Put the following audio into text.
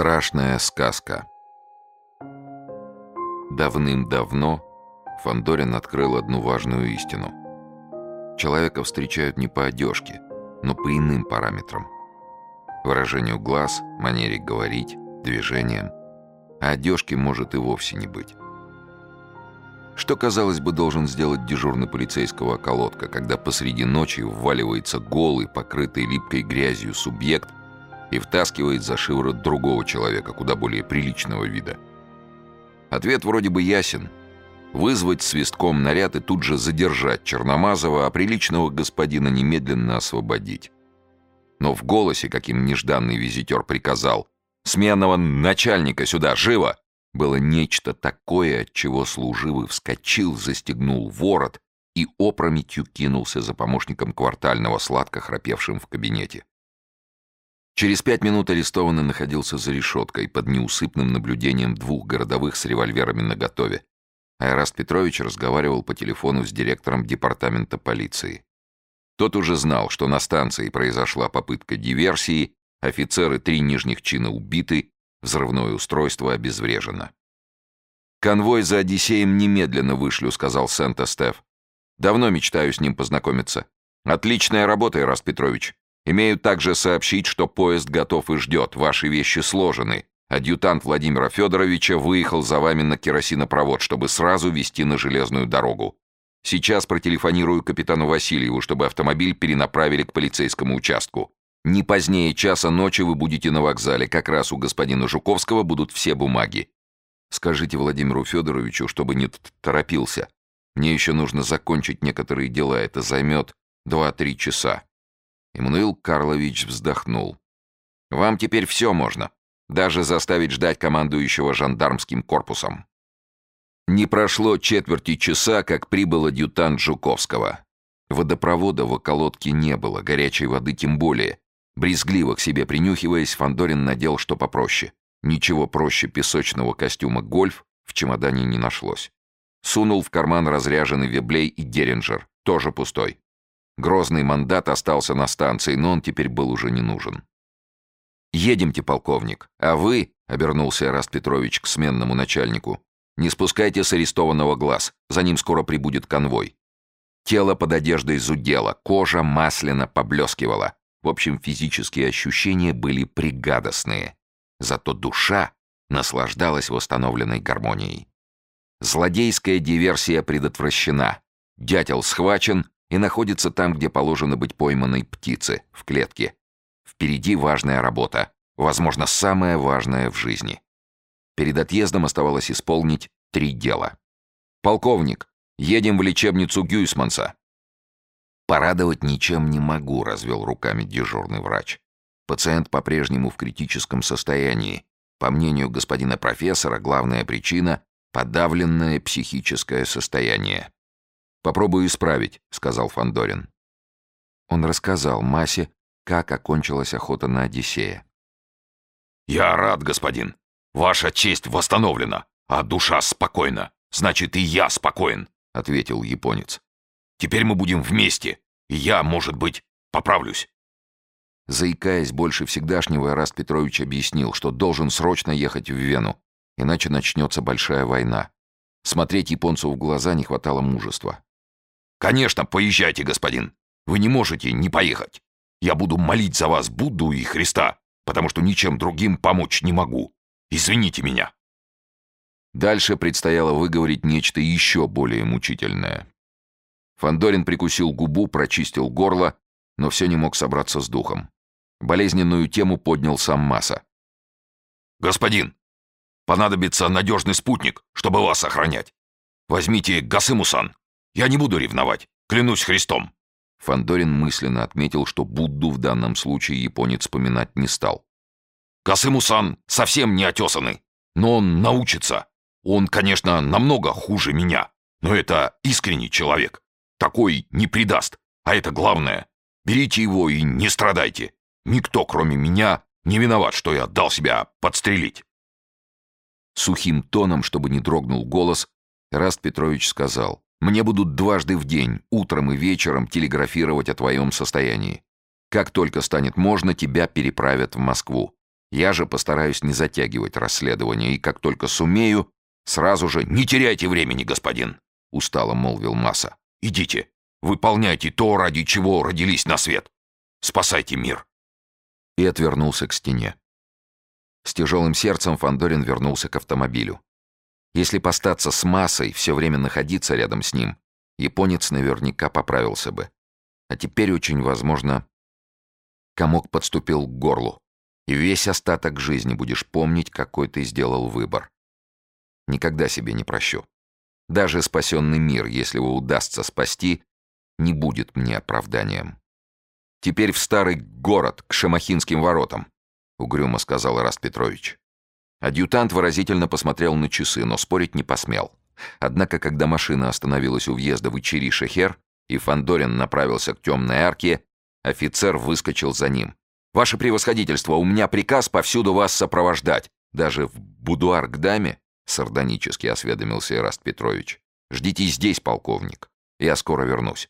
Страшная сказка. Давным-давно Фандорин открыл одну важную истину. Человека встречают не по одежке, но по иным параметрам. Выражению глаз, манере говорить, движениям. А одежки может и вовсе не быть. Что, казалось бы, должен сделать дежурный полицейского околотка, когда посреди ночи вваливается голый, покрытый липкой грязью субъект и втаскивает за шиворот другого человека, куда более приличного вида? Ответ вроде бы ясен. Вызвать свистком наряд и тут же задержать Черномазова, а приличного господина немедленно освободить. Но в голосе, каким нежданный визитер приказал «Сменного начальника сюда, живо!» было нечто такое, от чего служивый вскочил, застегнул ворот и опрометью кинулся за помощником квартального, сладко храпевшим в кабинете. Через пять минут арестованный находился за решеткой под неусыпным наблюдением двух городовых с револьверами наготове. Айраст Петрович разговаривал по телефону с директором департамента полиции. Тот уже знал, что на станции произошла попытка диверсии, офицеры три нижних чина убиты, Взрывное устройство обезврежено. «Конвой за Одиссеем немедленно вышлю», — сказал Сент-Эстеф. «Давно мечтаю с ним познакомиться. Отличная работа, Ираст Петрович. Имею также сообщить, что поезд готов и ждет. Ваши вещи сложены. Адъютант Владимира Федоровича выехал за вами на керосинопровод, чтобы сразу вести на железную дорогу. Сейчас протелефонирую капитану Васильеву, чтобы автомобиль перенаправили к полицейскому участку. Не позднее часа ночи вы будете на вокзале. Как раз у господина Жуковского будут все бумаги. Скажите Владимиру Федоровичу, чтобы не торопился. Мне еще нужно закончить некоторые дела. Это займет два-три часа». Иммануил Карлович вздохнул. «Вам теперь все можно. Даже заставить ждать командующего жандармским корпусом». Не прошло четверти часа, как прибыл адъютант Жуковского. Водопровода в околотке не было, горячей воды тем более, Брезгливо к себе принюхиваясь, Фандорин надел что попроще. Ничего проще песочного костюма «Гольф» в чемодане не нашлось. Сунул в карман разряженный веблей и геринджер, тоже пустой. Грозный мандат остался на станции, но он теперь был уже не нужен. «Едемте, полковник, а вы», — обернулся Эраст Петрович к сменному начальнику, «не спускайте с арестованного глаз, за ним скоро прибудет конвой». Тело под одеждой зудело, кожа масляно поблескивала. В общем, физические ощущения были пригадостные. Зато душа наслаждалась восстановленной гармонией. Злодейская диверсия предотвращена. Дятел схвачен и находится там, где положено быть пойманной птице, в клетке. Впереди важная работа, возможно, самая важная в жизни. Перед отъездом оставалось исполнить три дела. «Полковник, едем в лечебницу Гюйсманса. «Порадовать ничем не могу», — развел руками дежурный врач. «Пациент по-прежнему в критическом состоянии. По мнению господина профессора, главная причина — подавленное психическое состояние». «Попробую исправить», — сказал Фандорин. Он рассказал Масе, как окончилась охота на Одиссея. «Я рад, господин. Ваша честь восстановлена, а душа спокойна. Значит, и я спокоен», — ответил японец. Теперь мы будем вместе, и я, может быть, поправлюсь». Заикаясь больше всегдашнего, Раст Петрович объяснил, что должен срочно ехать в Вену, иначе начнется большая война. Смотреть японцу в глаза не хватало мужества. «Конечно, поезжайте, господин. Вы не можете не поехать. Я буду молить за вас Будду и Христа, потому что ничем другим помочь не могу. Извините меня». Дальше предстояло выговорить нечто еще более мучительное. Фандорин прикусил губу, прочистил горло, но все не мог собраться с духом. Болезненную тему поднял сам Маса. «Господин, понадобится надежный спутник, чтобы вас охранять. Возьмите Гасымусан. Я не буду ревновать, клянусь Христом». Фандорин мысленно отметил, что Будду в данном случае японец вспоминать не стал. «Гасымусан совсем не отесанный, но он научится. Он, конечно, намного хуже меня, но это искренний человек. Такой не предаст. А это главное. Берите его и не страдайте. Никто, кроме меня, не виноват, что я дал себя подстрелить. Сухим тоном, чтобы не дрогнул голос, Раст Петрович сказал, «Мне будут дважды в день, утром и вечером, телеграфировать о твоем состоянии. Как только станет можно, тебя переправят в Москву. Я же постараюсь не затягивать расследование, и как только сумею, сразу же... «Не теряйте времени, господин!» — устало молвил Масса. «Идите, выполняйте то, ради чего родились на свет. Спасайте мир!» И отвернулся к стене. С тяжелым сердцем Фандорин вернулся к автомобилю. Если постаться с массой, все время находиться рядом с ним, японец наверняка поправился бы. А теперь очень возможно... Комок подступил к горлу. И весь остаток жизни будешь помнить, какой ты сделал выбор. Никогда себе не прощу. Даже спасенный мир, если его удастся спасти, не будет мне оправданием. Теперь в старый город, к Шамахинским воротам, угрюмо сказал Раст Петрович. Адъютант выразительно посмотрел на часы, но спорить не посмел. Однако, когда машина остановилась у въезда в Ичери-Шехер, и Фандорин направился к темной арке, офицер выскочил за ним. «Ваше превосходительство, у меня приказ повсюду вас сопровождать, даже в будуар к даме», — сардонически осведомился Ираст Петрович. «Ждите здесь, полковник. Я скоро вернусь».